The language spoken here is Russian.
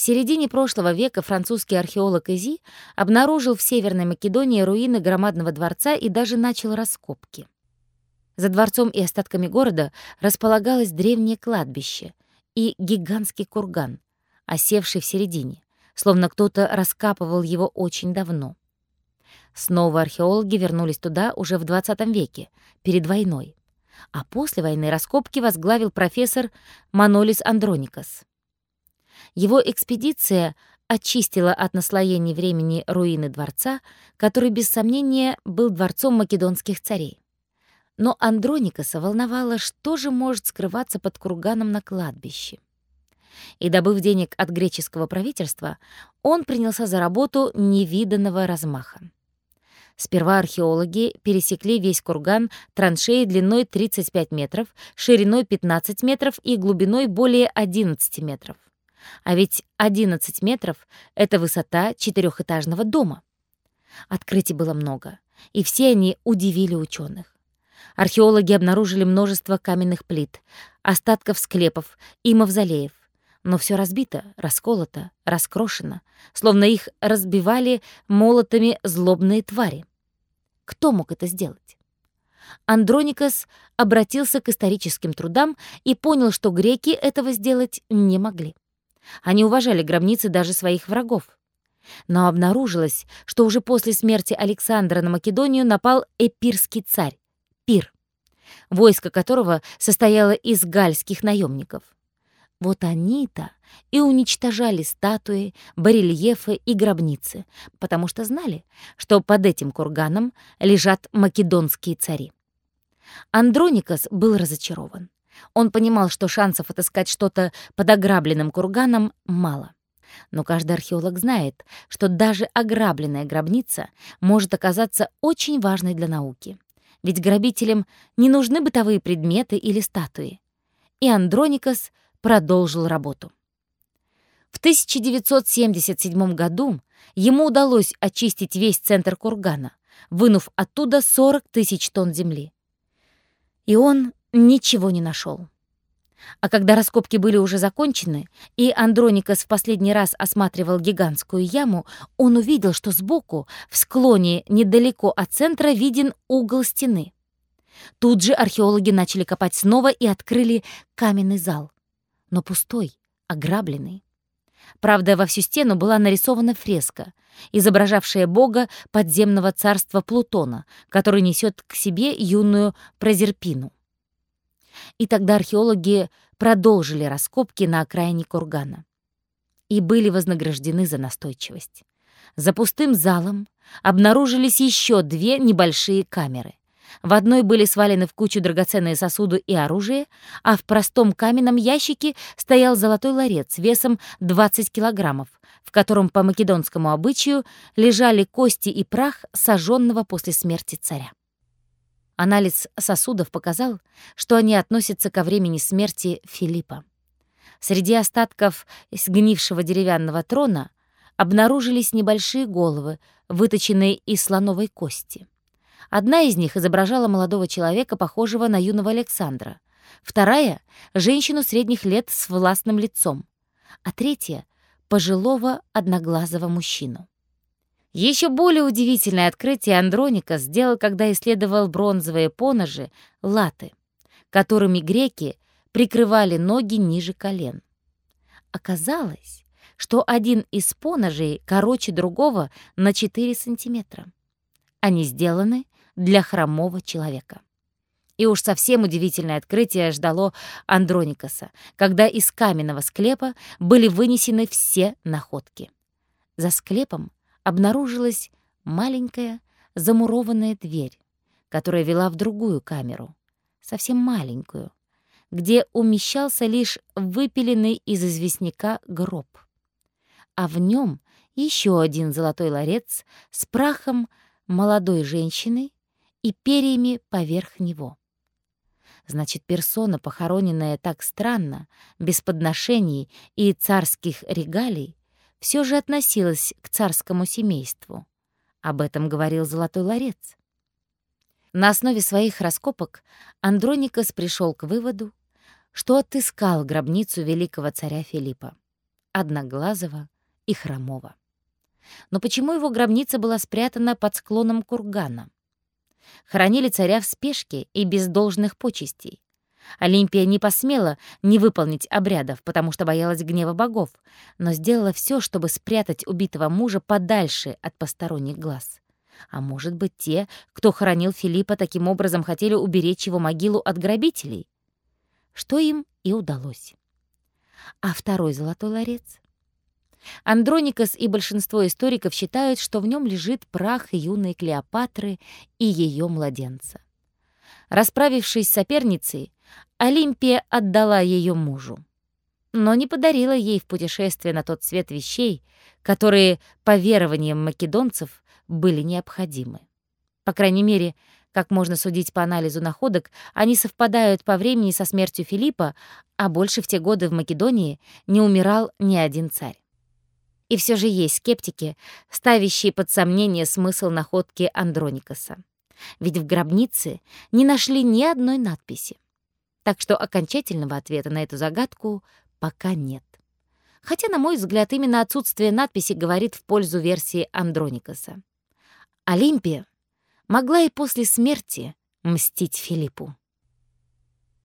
В середине прошлого века французский археолог Эзи обнаружил в Северной Македонии руины громадного дворца и даже начал раскопки. За дворцом и остатками города располагалось древнее кладбище и гигантский курган, осевший в середине, словно кто-то раскапывал его очень давно. Снова археологи вернулись туда уже в 20 веке, перед войной. А после войны раскопки возглавил профессор Манолис Андроникас. Его экспедиция очистила от наслоений времени руины дворца, который, без сомнения, был дворцом македонских царей. Но Андроникаса волновало, что же может скрываться под курганом на кладбище. И, добыв денег от греческого правительства, он принялся за работу невиданного размаха. Сперва археологи пересекли весь курган траншеей длиной 35 метров, шириной 15 метров и глубиной более 11 метров. А ведь 11 метров — это высота четырехэтажного дома. Открытий было много, и все они удивили ученых. Археологи обнаружили множество каменных плит, остатков склепов и мавзолеев. Но все разбито, расколото, раскрошено, словно их разбивали молотами злобные твари. Кто мог это сделать? Андроникас обратился к историческим трудам и понял, что греки этого сделать не могли. Они уважали гробницы даже своих врагов. Но обнаружилось, что уже после смерти Александра на Македонию напал эпирский царь, Пир, войско которого состояло из гальских наемников. Вот они-то и уничтожали статуи, барельефы и гробницы, потому что знали, что под этим курганом лежат македонские цари. Андроникас был разочарован. Он понимал, что шансов отыскать что-то под ограбленным курганом мало. Но каждый археолог знает, что даже ограбленная гробница может оказаться очень важной для науки. Ведь грабителям не нужны бытовые предметы или статуи. И Андроникас продолжил работу. В 1977 году ему удалось очистить весь центр кургана, вынув оттуда 40 тысяч тонн земли. И он ничего не нашел. А когда раскопки были уже закончены, и Андроникас в последний раз осматривал гигантскую яму, он увидел, что сбоку, в склоне недалеко от центра, виден угол стены. Тут же археологи начали копать снова и открыли каменный зал. Но пустой, ограбленный. Правда, во всю стену была нарисована фреска, изображавшая бога подземного царства Плутона, который несет к себе юную Прозерпину. И тогда археологи продолжили раскопки на окраине кургана. И были вознаграждены за настойчивость. За пустым залом обнаружились еще две небольшие камеры. В одной были свалены в кучу драгоценные сосуды и оружие, а в простом каменном ящике стоял золотой ларец весом 20 килограммов, в котором по македонскому обычаю лежали кости и прах сожженного после смерти царя. Анализ сосудов показал, что они относятся ко времени смерти Филиппа. Среди остатков сгнившего деревянного трона обнаружились небольшие головы, выточенные из слоновой кости. Одна из них изображала молодого человека, похожего на юного Александра. Вторая — женщину средних лет с властным лицом. А третья — пожилого одноглазого мужчину. Еще более удивительное открытие Андроника сделал, когда исследовал бронзовые поножи, латы, которыми греки прикрывали ноги ниже колен. Оказалось, что один из поножей короче другого на 4 сантиметра. Они сделаны для хромого человека. И уж совсем удивительное открытие ждало Андроникаса, когда из каменного склепа были вынесены все находки. За склепом обнаружилась маленькая замурованная дверь, которая вела в другую камеру, совсем маленькую, где умещался лишь выпиленный из известняка гроб. А в нем еще один золотой ларец с прахом молодой женщины и перьями поверх него. Значит, персона, похороненная так странно, без подношений и царских регалий, все же относилась к царскому семейству. Об этом говорил Золотой Ларец. На основе своих раскопок Андроникас пришел к выводу, что отыскал гробницу великого царя Филиппа. одноглазого и хромого. Но почему его гробница была спрятана под склоном кургана? Хоронили царя в спешке и без должных почестей. Олимпия не посмела не выполнить обрядов, потому что боялась гнева богов, но сделала все, чтобы спрятать убитого мужа подальше от посторонних глаз. А может быть, те, кто хоронил Филиппа, таким образом хотели уберечь его могилу от грабителей? Что им и удалось. А второй золотой ларец? Андроникас и большинство историков считают, что в нем лежит прах юной Клеопатры и ее младенца. Расправившись с соперницей, Олимпия отдала ее мужу, но не подарила ей в путешествие на тот свет вещей, которые, по верованиям македонцев, были необходимы. По крайней мере, как можно судить по анализу находок, они совпадают по времени со смертью Филиппа, а больше в те годы в Македонии не умирал ни один царь. И все же есть скептики, ставящие под сомнение смысл находки Андроникаса. Ведь в гробнице не нашли ни одной надписи. Так что окончательного ответа на эту загадку пока нет. Хотя, на мой взгляд, именно отсутствие надписи говорит в пользу версии Андроникаса. Олимпия могла и после смерти мстить Филиппу.